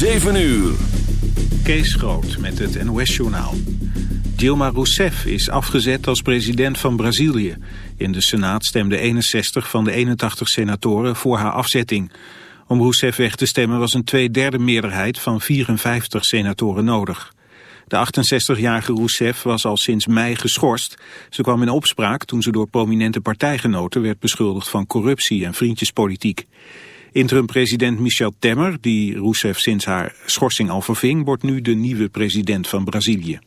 7 uur. Kees Groot met het NOS-journaal. Dilma Rousseff is afgezet als president van Brazilië. In de Senaat stemde 61 van de 81 senatoren voor haar afzetting. Om Rousseff weg te stemmen was een tweederde meerderheid van 54 senatoren nodig. De 68-jarige Rousseff was al sinds mei geschorst. Ze kwam in opspraak toen ze door prominente partijgenoten werd beschuldigd van corruptie en vriendjespolitiek. Interim-president Michel Temmer, die Rousseff sinds haar schorsing al verving, wordt nu de nieuwe president van Brazilië.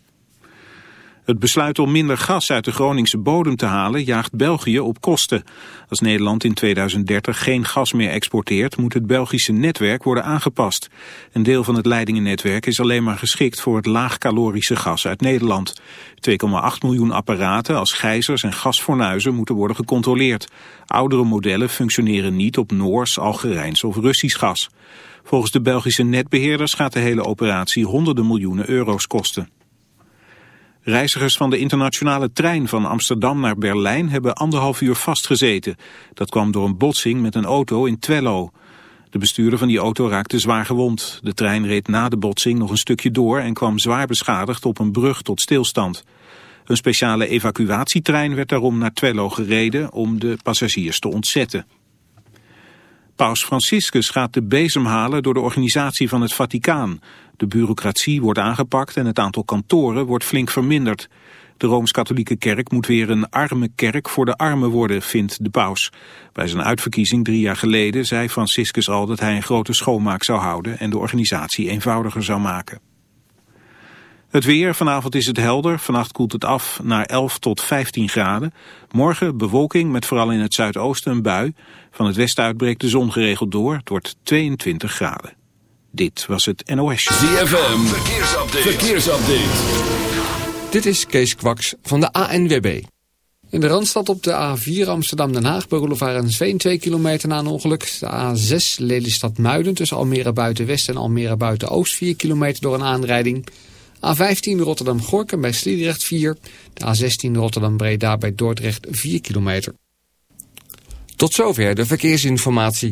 Het besluit om minder gas uit de Groningse bodem te halen jaagt België op kosten. Als Nederland in 2030 geen gas meer exporteert, moet het Belgische netwerk worden aangepast. Een deel van het leidingennetwerk is alleen maar geschikt voor het laagcalorische gas uit Nederland. 2,8 miljoen apparaten als gijzers en gasfornuizen moeten worden gecontroleerd. Oudere modellen functioneren niet op Noors, Algerijns of Russisch gas. Volgens de Belgische netbeheerders gaat de hele operatie honderden miljoenen euro's kosten. Reizigers van de internationale trein van Amsterdam naar Berlijn hebben anderhalf uur vastgezeten. Dat kwam door een botsing met een auto in Twello. De bestuurder van die auto raakte zwaar gewond. De trein reed na de botsing nog een stukje door en kwam zwaar beschadigd op een brug tot stilstand. Een speciale evacuatietrein werd daarom naar Twello gereden om de passagiers te ontzetten. Paus Franciscus gaat de bezem halen door de organisatie van het Vaticaan. De bureaucratie wordt aangepakt en het aantal kantoren wordt flink verminderd. De Rooms-Katholieke Kerk moet weer een arme kerk voor de armen worden, vindt de paus. Bij zijn uitverkiezing drie jaar geleden zei Franciscus al dat hij een grote schoonmaak zou houden en de organisatie eenvoudiger zou maken. Het weer, vanavond is het helder, vannacht koelt het af naar 11 tot 15 graden. Morgen bewolking met vooral in het zuidoosten een bui. Van het westen uit breekt de zon geregeld door, het wordt 22 graden. Dit was het NOS. ZFM, verkeersupdate. verkeersupdate. Dit is Kees Kwaks van de ANWB. In de Randstad op de A4 Amsterdam-Den Haag bij Roelevaar en Sveen 2 kilometer na een ongeluk. De A6 Lelystad-Muiden tussen Almere Buiten-West en Almere Buiten-Oost 4 kilometer door een aanrijding. A15 Rotterdam-Gorkum bij Sliedrecht 4. De A16 Rotterdam-Breda bij Dordrecht 4 kilometer. Tot zover de verkeersinformatie.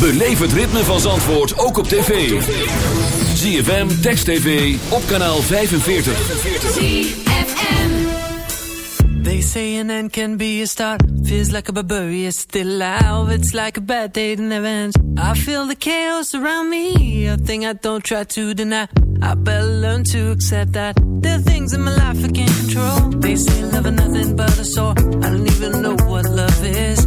Beleef het ritme van Zandvoort ook op tv. ZFM, Text TV, op kanaal 45. They say an end can be a start. Feels like a barbarian still alive. It's like a bad day that never ends. I feel the chaos around me. A thing I don't try to deny. I better learn to accept that. There are things in my life I can't control. They say love is nothing but a sore. I don't even know what love is.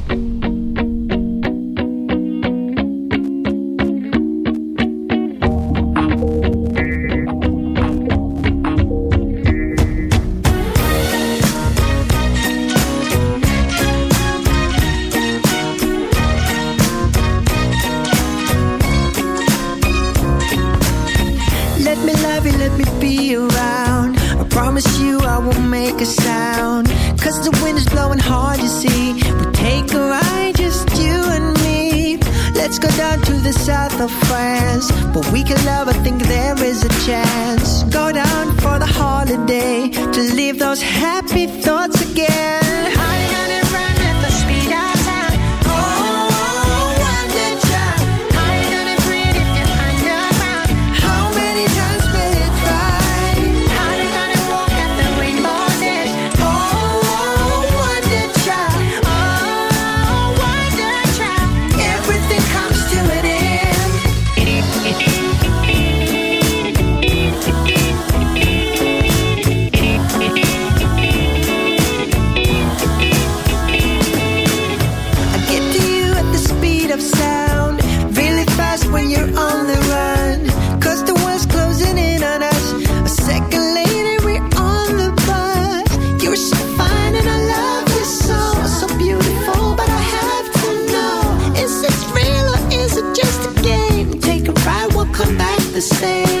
the same